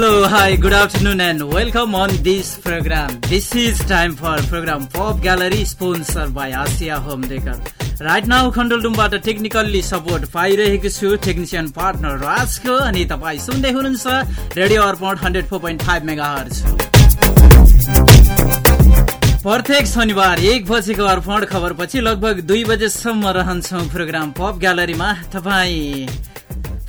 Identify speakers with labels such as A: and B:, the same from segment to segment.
A: Hello, hi, good afternoon, and welcome on this program. This is time for program Pop Gallery sponsored by Asia Home Decor. Right now खण्डलडुमबाट technically support पाइरहेको छु technician partner राजको अनि तपाईँ सुन्दै हुनुहुन्छ radio Arpan hundred four point five mega प्रत्येक शनिबार एक बजेको अर्पण खबरपछि लगभग दुई बजेसम्म रहन्छौँ प्रोग्राम पप ग्यालरीमा तपाईँ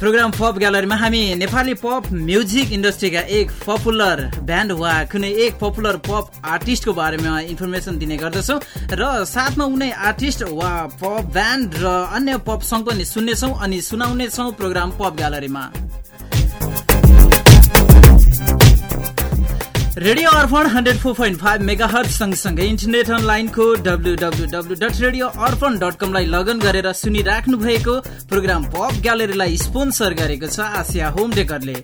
A: प्रोग्राम पप ग्यालरीमा हामी नेपाली पप म्युजिक इन्डस्ट्रीका एक पपुलर ब्यान्ड वा कुनै एक पपुलर पप आर्टिस्टको बारेमा इन्फर्मेसन दिने गर्दछौँ र साथमा उनै आर्टिस्ट वा पप ब्यान्ड र अन्य पप सङ्ग पनि सुन्नेछौँ अनि सुनाउनेछौँ programme pop ग्यालरीमा। Radio Arpan hundred four point five mega hertz सँगसँगै इन्टरनेट अनलाइनको W W W dot radio Arpan dot कमलाई लगन गरेर सुनिराख्नु भएको प्रोग्राम पप ग्यालेरीलाई स्पोन्सर गरेको छ आसिया होम डेकरले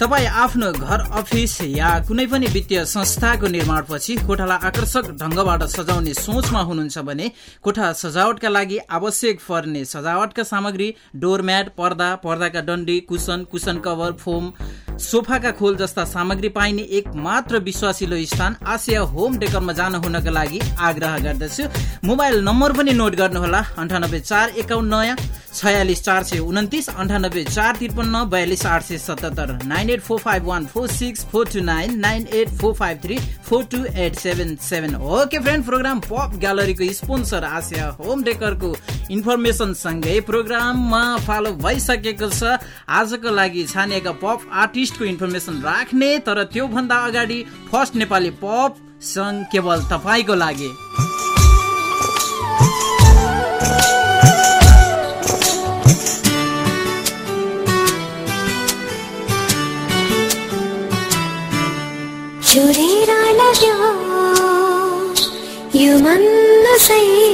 A: तपाईँ आफ्नो घर अफिस या कुनै पनि वित्तीय संस्थाको निर्माणपछि कोठालाई आकर्षक ढङ्गबाट सजाउने सोचमा हुनुहुन्छ भने कोठा सजावटका लागि आवश्यक पर्ने सजावटका सामग्री डोरम्याट पर्दा पर्दाका डन्डी कुसन कुसन कभर फोम सोफाका खोल जस्ता सामग्री पाइने एक मात्र विश्वासिलो स्थान आसिया होम डेकरमा जान हुनका लागि आग्रह गर्दछु। मोबाइल नम्बर पनि नोट गर्नुहोला। अन्ठानब्बे चार एकाउन्न छयालिस चार सय उन्तिस अन्ठानब्बे चार त्रिपन्न बयालिस आठ सय सतहत्तर। Nine eight four five one four six four two nine nine eight four five three four two eight seven seven okay friend program pop ग्यालरीको sponsor Asia home डेकरको इन्फर्मेसन सँगै प्रोग्राममा फलो भइसकेको छ। आजको लागि छानिएका पप आर्टिस्टको इन्फर्मेसन राख्ने तर त्योभन्दा अगाडि फर्स्ट नेपाली पप सङ्ग केवल तपाईँको लागि।
B: छोडेर लाग्यो यो मन नसैले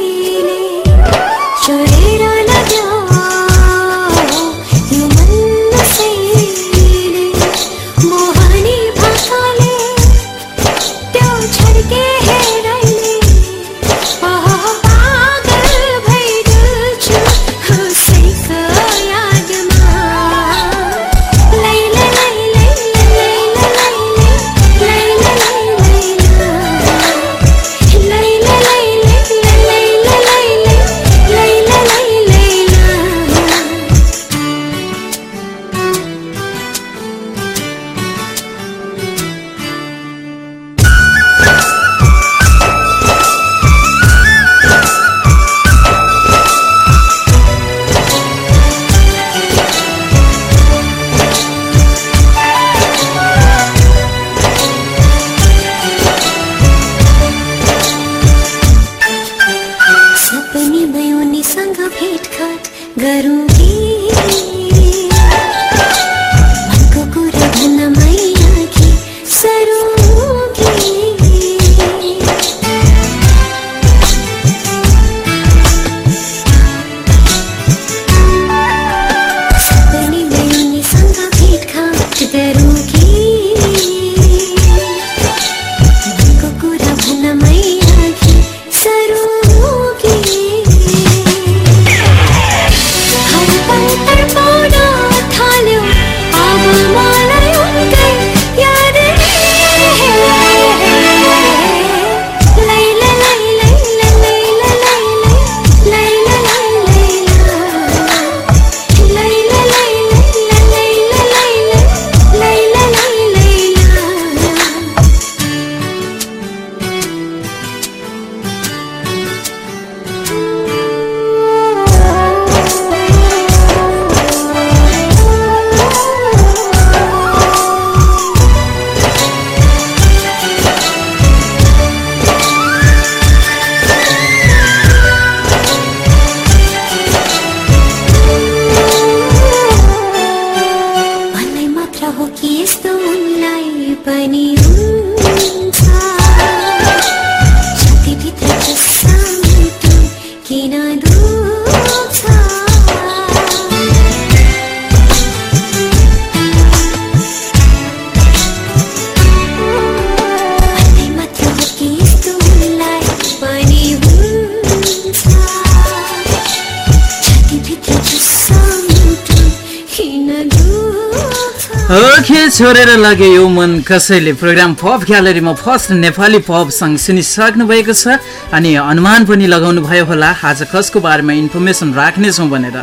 A: ओके छोडेर लगे यो मन कसैले प्रोग्राम पप ग्यालरीमा फर्स्ट नेपाली पप सङ्ग सुनिसक्नु भएको छ अनि अनुमान पनि लगाउनु भयो होला। आज कसको बारेमा इन्फर्मेसन राख्नेछौँ भनेर।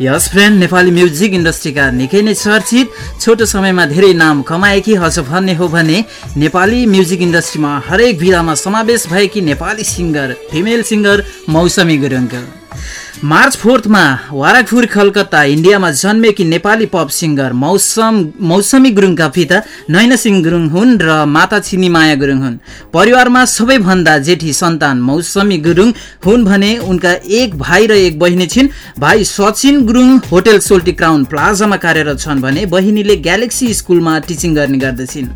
A: यस फ्रेन्ड नेपाली म्युजिक इन्डस्ट्रीका निकै नै चर्चित छोटो समयमा धेरै नाम कमाएकी हज भन्ने हो भने नेपाली म्युजिक इन्डस्ट्रीमा हरेक विधामा समावेश भएकी नेपाली सिङ्गर फिमेल सिङ्गर मौसमी गुरुङको। मार्च फोर्थमा वाराकपुर कलकत्ता इन्डियामा जन्मेकी नेपाली पप सिङ्गर मौसम मौसमी गुरुङका पिता नयनसिंह गुरुङ हुन् र माता छिनीमाया गुरुङ हुन्। परिवारमा सबैभन्दा जेठी सन्तान मौसमी गुरुङ हुन् भने उनका एक भाइ र एक बहिनी छिन्। भाइ सचिन गुरुङ होटेल सोल्टी क्राउन प्लाजामा कार्यरत छन् भने बहिनीले ग्यालेक्सी स्कुलमा टिचिङ गर्ने गर्दछिन्।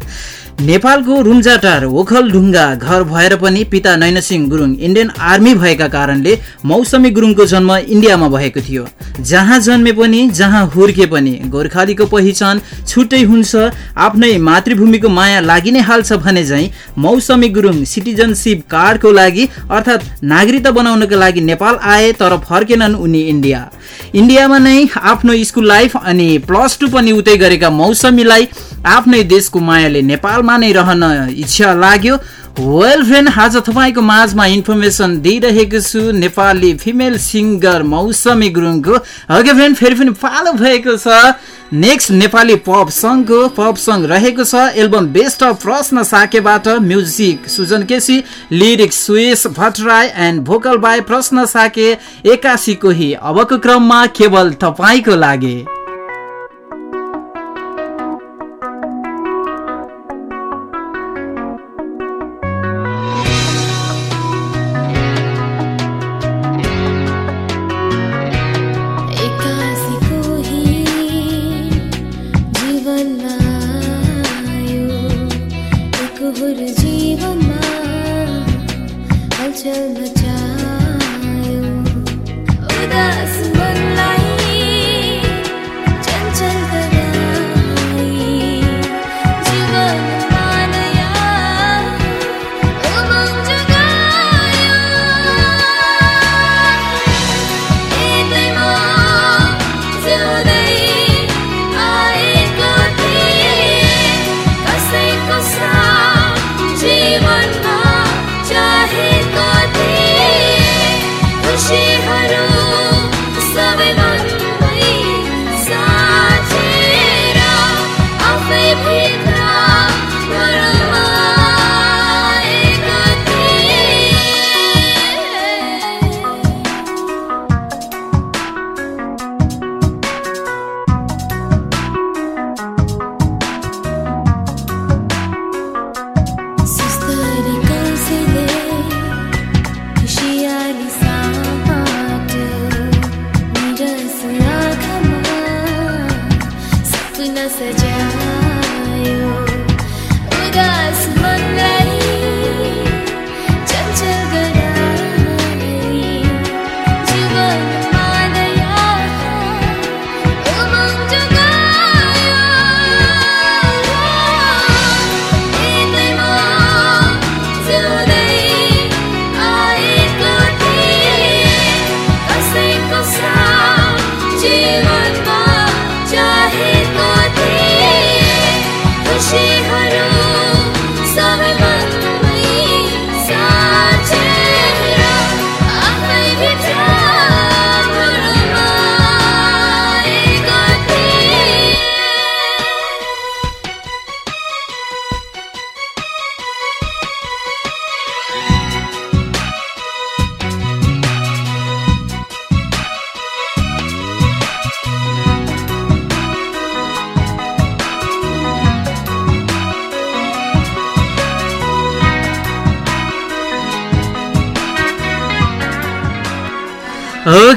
A: नेपालको रुम्जाटार ओखलढुङ्गा घर भएर पनि पिता नयनसिंह गुरुङ इन्डियन आर्मी भएका कारणले मौसमी गुरुङको जन्म इन्डियामा भएको थियो। जहाँ जन्मे पनि जहाँ हुर्के पनि गोर्खालीको पहिचान छुट्टै हुन्छ आफ्नै मातृभूमिको माया लागि नै हाल्छ भने झैँ मौसमी गुरुङ सिटिजनसिप कार्डको लागि अर्थात् नागरिकता बनाउनको लागि नेपाल आए तर फर्केनन् उनी इन्डिया। इन्डियामा नै आफ्नो स्कुल लाइफ अनि प्लस टू पनि उतै गरेका मौसमीलाई आफ्नै देशको मायाले नेपालमा नै रहन इच्छा लाग्यो। वेल फ्रेन्ड आज तपाईँको माझमा इन्फर्मेसन दिइरहेको छु। नेपाली फिमेल सिङ्गर मौसमी गुरुङको। अघि फ्रेन्ड फेरि पनि पालो भएको छ। नेक्स्ट नेपाली पप सङ्घको पप सङ्घ रहेको छ। Album best of Prashna साकेबाट music Sujan KC lyrics Suyash Bhattarai and vocal by Prashna Shakya एकासी कोही अबको क्रममा केवल तपाईँको लागि।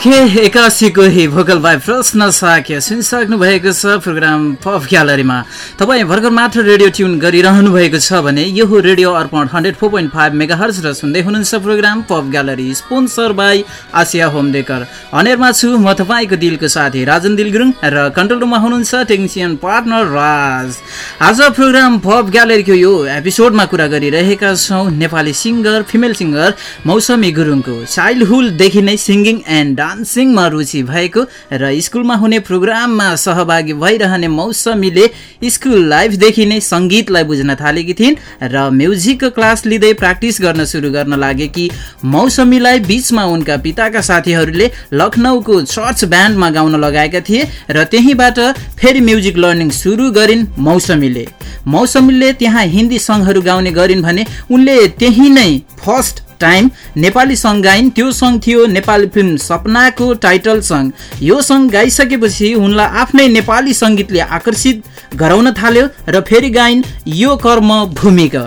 A: ओके एकासीको हि भोकल बाई प्रश्न साक्य सुनिसक्नु भएको छ प्रोग्राम पफ ग्यालरीमा। तपाईँ भर्खर मात्र रेडियो ट्युन गरिरहनु भएको छ भने यो हो radio Arpan hundred four point five mega hertz र सुन्दै हुनुहुन्छ program pop gallery. Sponsor by Asia home decor अनेरमा छु म तपाईँको दिलको साथी राजन दिल गुरुङ र कन्ट्रोल रुममा हुनुहुन्छ टेक्निसियन पार्टनर राज। आज प्रोग्राम पफ ग्यालरीको यो एपिसोडमा कुरा गरिरहेका छौँ नेपाली सिङ्गर फिमेल सिङ्गर मौसमी गुरुङको। चाइल्डहुडदेखि नै सिङ्गिङ एन्ड डान्सिङमा रुचि भएको र स्कुलमा हुने प्रोग्राममा सहभागी भइरहने मौसमीले स्कुल लाइफदेखि नै सङ्गीतलाई बुझ्न थालेकी थिइन् र म्युजिकको क्लास लिँदै प्र्याक्टिस गर्न सुरु गर्न लागेकी मौसमीलाई बिचमा उनका पिताका साथीहरूले लखनऊको चर्च ब्यान्डमा गाउन लगाएका थिए र त्यहीँबाट फेरि म्युजिक लर्निङ सुरु गरिन् मौसमीले। मौसमीले त्यहाँ हिन्दी सङ्घहरू गाउने गरिन् भने उनले त्यही नै फर्स्ट टाइम नेपाली सङ्ग गाइन् त्यो सङ्ग थियो नेपाली फिल्म सपनाको टाइटल सङ्ग। यो सङ्ग गाइसकेपछि उनलाई आफ्नै नेपाली सङ्गीतले आकर्षित गराउन थाल्यो र फेरि गाइन् यो कर्म भूमिका।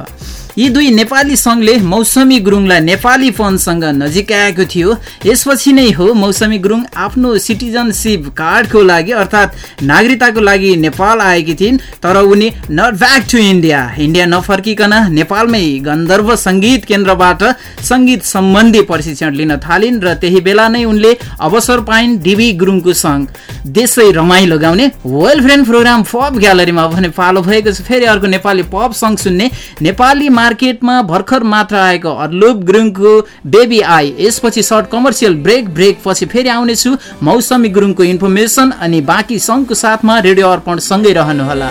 A: यी दुई नेपाली सङ्घले मौसमी गुरुङलाई नेपाली फनसँग नजिकाएको थियो। यसपछि नै हो मौसमी गुरुङ आफ्नो सिटिजनसिप कार्डको लागि अर्थात् नागरिकताको लागि नेपाल आएकी थिइन् तर उनी not back to India India नफर्किकन नेपालमै गन्धर्व सङ्गीत केन्द्रबाट सङ्गीत सम्बन्धी प्रशिक्षण लिन थालिन् र त्यही बेला नै उनले अवसर पाइन् डिबी गुरुङको सङ्घ। देशै रमाइलो गाउने वेल फ्रेन्ड प्रोग्राम पप ग्यालरीमा भने पालो भएको छ। फेरि अर्को नेपाली पप सङ्ग सुन्ने नेपाली मार्केटमा भर्खर मात्र आएको अर्लुप गुरुङको बेबी आई। यसपछि सर्ट कमर्सियल ब्रेक ब्रेक पछि फेरि आउनेछु। मौसमी गुरुङको इन्फर्मेसन अनि बाँकी सङ्घको साथमा रेडियो अर्पण सँगै रहनुहोला।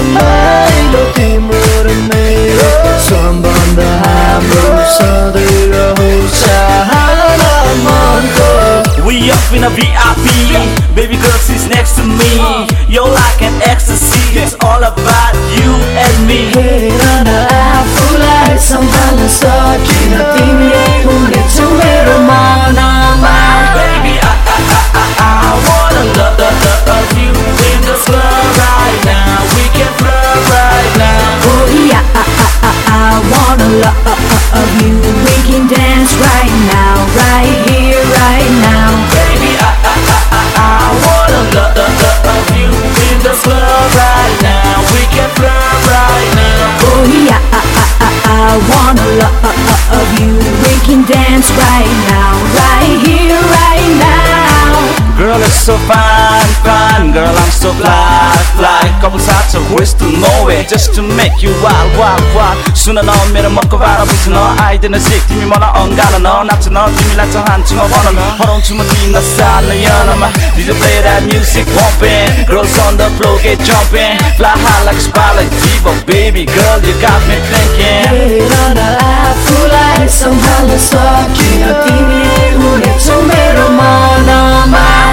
C: been a VIP. Baby girl, she's next to me. You're like an ecstasy. It's all about you and me.
D: Hey, to on
C: baby? I, I, I, I, wanna love, love, love, you in the club right now. We can flirt right now.
D: Oh yeah, I, I, I, I wanna love, love you. We can dance right now.
C: In right now. We can flirt right now.
D: Oh yeah, I, I, I, I wanna love you. We can dance right now, right here, right.
C: Girl, it's so fine, fine. Girl, I'm so fly, fly. Couple shots of ways to Norway just to make you wild, wild, wild. सुन न मेरो मनको बाह्र बुझ्न आइदिन सिक तिमी मलाई अङ्गाल न नाच्न तिमीलाई चाहन्छु म भन हराउँछु म तिमीलाई सानो यानमा DJ play that music pumping Girls on the floor get jumping Fly high like a spy like Diva Baby girl, you got me thinking
D: हेर न आफूलाई सम्हाल्न सकिन तिमीले हुनेछौ मेरो मनमा
C: Baby,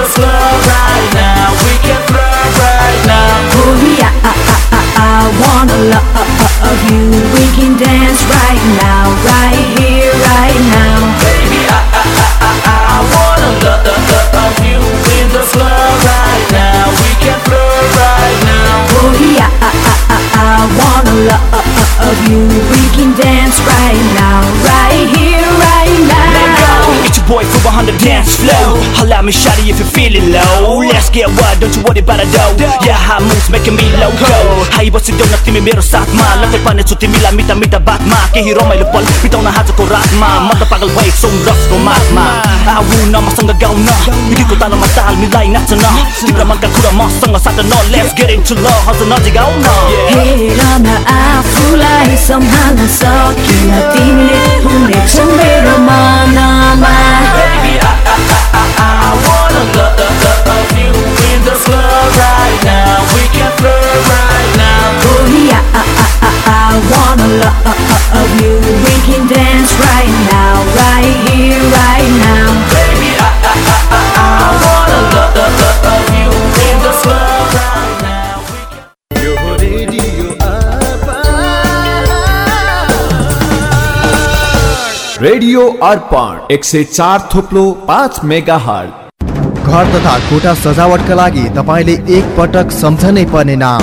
C: the club right now. We can flirt right now.
D: Oh yeah, I, I, I, I wanna love you. We can dance right now, right here, right now.
C: Baby, I, I, I, I, I wanna love, love, love you in the club right now. We can flirt right now.
D: Oh yeah, I, I, I, I wanna love you. We can dance right now, right here, right now.
E: Boy from behind the dance floor. At me, shawty, if you're feeling low. Let's get wild, don't you worry about a dough. Yeah, hot moves making me loco. Hi बसिदेऊ न तिमी मेरो साथमा लट्टै पार्नेछु तिमीलाई मिठा मिठा बातमा केही रमाइलो पल बिताउन आजको रातमा म त पागल भएको छु रसको मातमा आऊ न मसँग गाउन मिठीको तालमा ताल मिलाई नाच्न तिम्रो मनका कुरा मसँग साट्न Let's get into love, हजुर नजिक आऊ न
D: हेर न आफूलाई सम्हाल्न सकिन तिमीले हुनेछौ मेरो मनमा
F: रेडियो अर्पण एक सय चार थुप्लो पाँच मेगा हट
G: घर तथा खोटा सजावटका लागि तपाईँले एक पटक सम्झनै पर्ने नाम।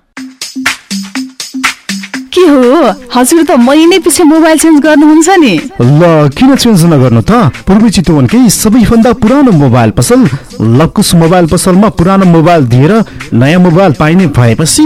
H: के हो? हजुर त महिनै पछि मोबाइल चेन्ज गर्नुहुन्छ नि।
I: ल किन चेन्ज नगर्नु त? पूर्वी चितवनकै सबैभन्दा पुरानो मोबाइल पसल लकुस मोबाइल पसलमा पुरानो मोबाइल दिएर नयाँ मोबाइल पाइने भएपछि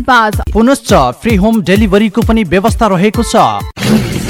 H: पाँच
J: पुनश्च फ्री होम डेलिभरीको पनि व्यवस्था रहेको छ।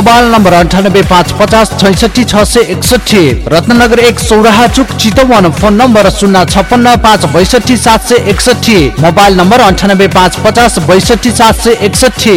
J: मोबाइल नम्बर अन्ठानब्बे पाँच पचास छैसठी छ सय एकसठी रत्नगर एक सौराहा चुक चितवन फोन नम्बर शून्य छपन्न पाँच बैसठी सात सय एकसठी मोबाइल नम्बर अन्ठानब्बे पाँच पचास बैसठी सात सय एकसठी।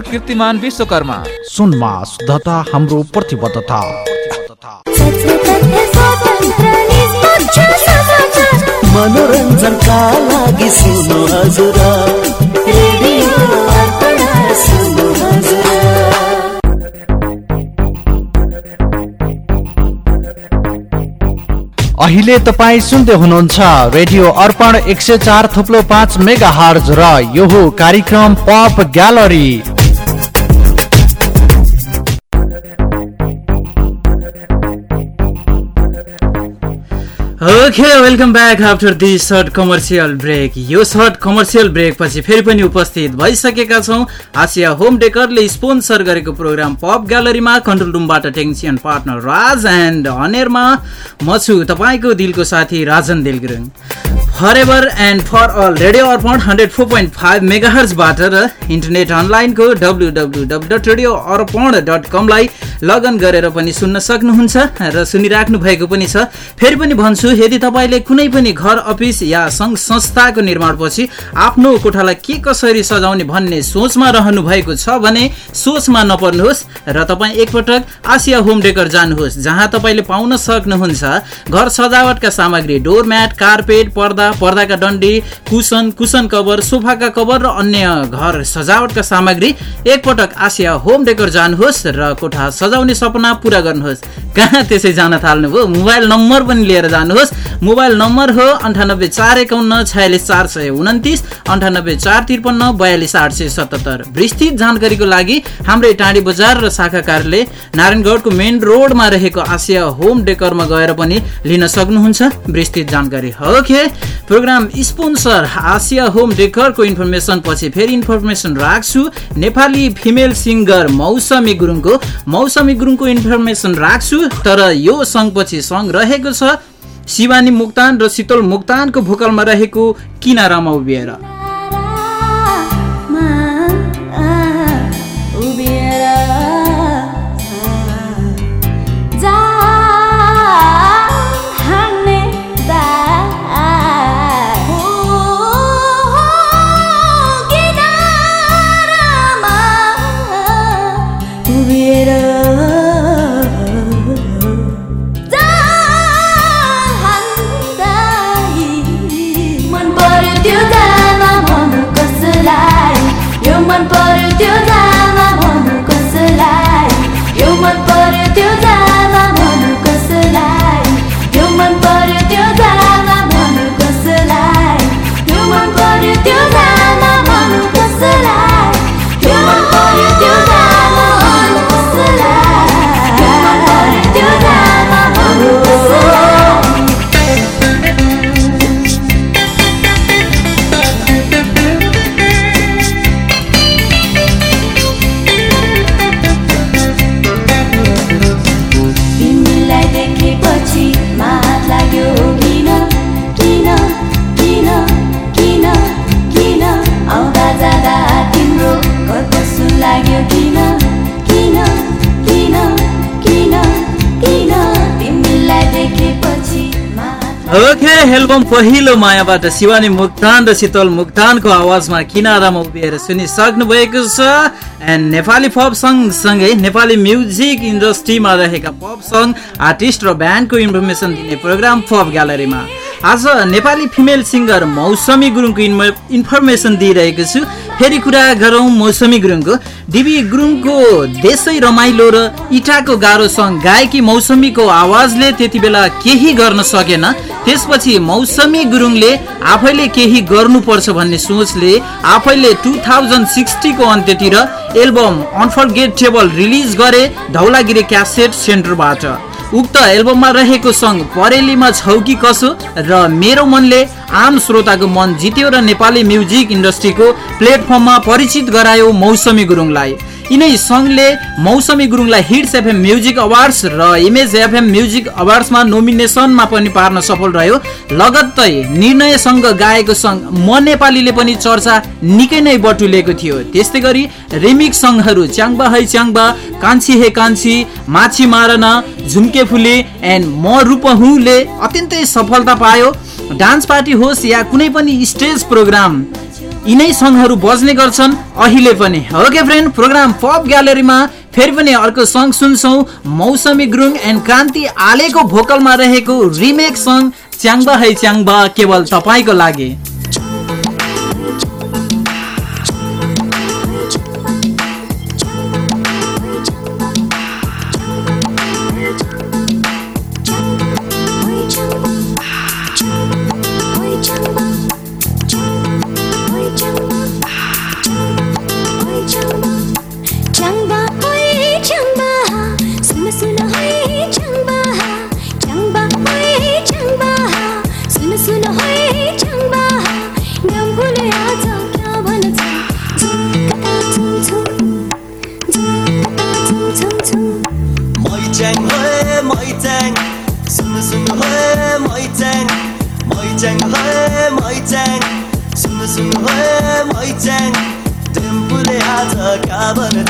K: कीर्तिमान विश्वकर्मा।
J: सुनमा शुद्धता हाम्रो प्रतिबद्धता।
C: मनोरञ्जनका लागि सुन्नु हजुर।
J: अहिले तपाईँ सुन्दै हुनुहुन्छ रेडियो अर्पण एक सय चार थुप्लो पाँच मेगा हर्ज र यो हो कार्यक्रम pop gallery.
A: Okay welcome back after the short commercial break यो सर्ट कमर्सियल ब्रेक पछि फेरि पनि उपस्थित भइसकेका छौँ। आसिया होम डेकरले स्पोन्सर गरेको प्रोग्राम पप ग्यालरीमा कन्ट्रोल रुमबाट टेक्निसियन पार्टनर राज एन्ड अनेरमा म छु तपाईँको दिलको साथी Rajan Dil Gurung. For ever and for all radio Arpan hundred four point five मेगाहर्सबाट र इन्टरनेट अनलाइनको W W W dot radio Arpan dot कमलाई लगन गरेर पनि सुन्न सक्नुहुन्छ र सुनिराख्नु भएको पनि छ। फेरि पनि भन्छु यदि तपाईँले कुनै पनि घर अफिस या सङ्घ संस्थाको निर्माणपछि आफ्नो कोठालाई के कसरी सजाउने भन्ने सोचमा रहनु भएको छ भने सोचमा नपर्नुहोस् र तपाईँ एकपटक आसिया होम डेकर जानुहोस् जहाँ तपाईँले पाउन सक्नुहुन्छ। घर सजावटका सामग्री डोरम्याट कार्पेट पर्दा पर्दाका डन्डी कुसन कुसन कभर सोफाका कभर र अन्य घर सजावटका सामग्री एकपटक आसिया होम डेकर जानुहोस् र कोठा सजाउने सपना पुरा गर्नुहोस्। कहाँ त्यसै जान थाल्नुभयो? मोबाइल नम्बर पनि लिएर जानुहोस्। मोबाइल नम्बर हो अन्ठानब्बे चार एकाउन्न छयालिस चार सय उन्तिस अन्ठानब्बे चार त्रिपन्न बयालिस आठ सय सतहत्तर। विस्तृत जानकारीको लागि हाम्रै टाँडी बजार र शाखा कार्यालय नारायणगढको मेन रोडमा रहेको आसिया होम डेकरमा गएर पनि लिन सक्नुहुन्छ। विस्तृत जानकारी हो के? प्रोग्राम स्पोन्सर आसिया होम डेकरको इन्फर्मेसन पछि फेरि इन्फर्मेसन राख्छु। नेपाली फिमेल सिङ्गर मौसमी गुरुङको मौसमी गुरुङको इन्फर्मेसन राख्छु। तर यो सङ्घपछि सङ्घ रहेको छ। शिवानी मुक्तान र शीतल मुक्तानको भोकलमा रहेको किनारामा उभिएर। एल्बम पहिलो मायाबाट शिवानी मुक्तान र शीतल मुक्तानको आवाजमा किनारामा उभिएर सुनिसक्नु भएको छ। एन्ड नेपाली पप सँगसँगै नेपाली म्युजिक इन्डस्ट्रीमा रहेका पप सङ आर्टिस्ट र ब्यान्डको इन्फर्मेसन दिने प्रोग्राम पप ग्यालरीमा आज नेपाली फिमेल सिङ्गर मौसमी गुरुङको इन्फर्मेसन दिइरहेको छु। फेरि कुरा गरौँ मौसमी गुरुङको। डिबी गुरुङको देशै रमाइलो र इटाको गाह्रो गायकी मौसमीको आवाजले त्यति बेला केही गर्न सकेन। त्यसपछि मौसमी गुरुङले आफैले केही गर्नुपर्छ भन्ने सोचले आफैले टु थाउजन्ड सिक्सटीको अन्त्यतिर एल्बम अनफर्गेटेबल रिलिज गरे धौलागिरी क्यासेट सेन्टरबाट। उक्त एल्बममा रहेको सङ्ग परेलीमा छौ कि कसो र मेरो मनले आम श्रोताको मन जित्यो र नेपाली म्युजिक इन्डस्ट्रीको प्लेटफर्ममा परिचित गरायो मौसमी गुरुङलाई। यिनै सङ्घले मौसमी गुरुङलाई हिट्स एफएम म्युजिक अवार्ड्स र इमेज एफएम म्युजिक अवार्ड्समा नोमिनेसनमा पनि पार्न सफल रह्यो। लगत्तै निर्णयसँग गाएको सङ्घ म नेपालीले पनि चर्चा निकै नै बटुलेको थियो। त्यस्तै गरी रिमिक सङ्घहरू च्याङ्बा है च्याङ्बा कान्छी हे कान्छी माछी मारन झुम्के फुले एन्ड म रूपहुले अत्यन्तै सफलता पायो। डान्स पार्टी होस् या कुनै पनि स्टेज प्रोग्राम यिनै सङ्घहरू बज्ने गर्छन्। अहिले पनि। ओके फ्रेन्ड प्रोग्राम पप ग्यालरीमा फेरि पनि अर्को सङ्ग सुन्छौँ। मौसमी गुरुङ एन्ड क्रान्ति आलेको भोकलमा रहेको रिमेक सङ्ग च्याङ्बा है च्याङ्बा केवल तपाईँको लागि।
C: abone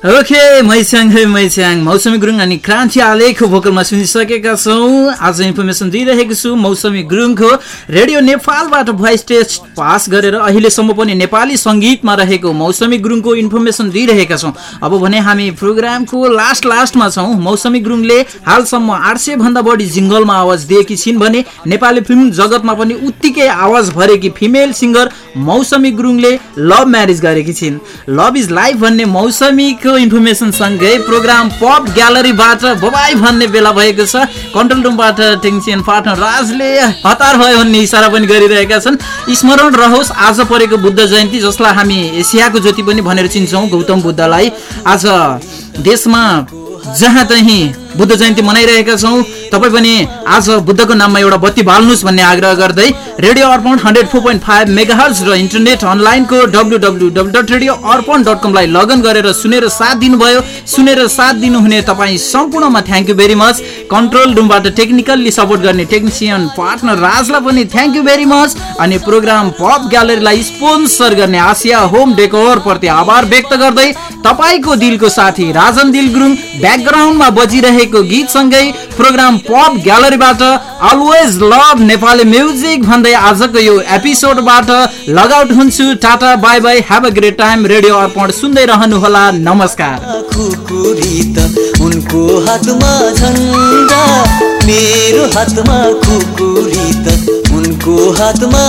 A: ओके मैस्याङ है मैस्याङ मौसमी गुरुङ अनि क्रान्ति आलेखको भोकलमा सुनिसकेका छौँ आज इन्फर्मेसन दिइरहेको छु मौसमी गुरुङको रेडियो नेपालबाट भोइस टेस्ट पास गरेर अहिलेसम्म पनि नेपाली सङ्गीतमा रहेको मौसमी गुरुङको इन्फर्मेसन दिइरहेका छौँ अब भने हामी प्रोग्रामको लास्ट लास्टमा छौँ मौसमी गुरुङले हालसम्म आठ सय भन्दा बढी जिङ्गलमा आवाज दिएकी छिन् भने नेपाली फिल्म जगतमा पनि उत्तिकै आवाज भरेकी फिमेल सिङ्गर मौसमी गुरुङले लभ म्यारेज गरेकी छिन् लभ इज लाइफ भन्ने मौसमीको इन्फर्मेसन सँगै प्रोग्राम पप ग्यालरीबाट बबाई भन्ने बेला भएको छ। कन्ट्रोल रुमबाट टेक्निसियन पार्टनर राजले हतार भयो भन्ने इसारा पनि गरिरहेका छन्। स्मरण रहोस् आज परेको बुद्ध जयन्ती जसलाई हामी एसियाको ज्योति पनि भनेर चिन्छौँ गौतम बुद्धलाई। आज देशमा जहाँ तहीँ बुद्ध जयन्ती मनाइरहेका छौँ। तपाईँ पनि आज बुद्धको नाममा एउटा बत्ती बाल्नुहोस् भन्ने आग्रह गर्दै radio Arpan hundred four point five megahertz र इन्टरनेट अनलाइनको W W W dot radio Arpan dot कमलाई लगन गरेर सुनेर साथ दिनुभयो। सुनेर साथ दिनुहुने तपाईँ सम्पूर्णमा thank you very much control रुमबाट टेक्निकल्ली सपोर्ट गर्ने टेक्निसियन पार्टनर राजलाई पनि थ्याङ्क यू भेरी मच अनि प्रोग्राम पप ग्यालरीलाई स्पोन्सर गर्ने आसिया होम डेकोर प्रति आभार व्यक्त गर्दै तपाईँको दिलको साथी राजन दिल गुरुङ ब्याकग्राउन्डमा बजिरहेको गीतसँगै प्रोग्राम पप ग्यालरीबाट अलवेज लभ नेपाली म्युजिक भन्दै आजको यो एपिसोडबाट लगआउट हुन्छु tata bye bye have a great time radio Arpan सुन्दै रहनुहोला नमस्कार।
C: उनको हातमा झन्डा मेरो हातमा खुकुरी उनको हातमा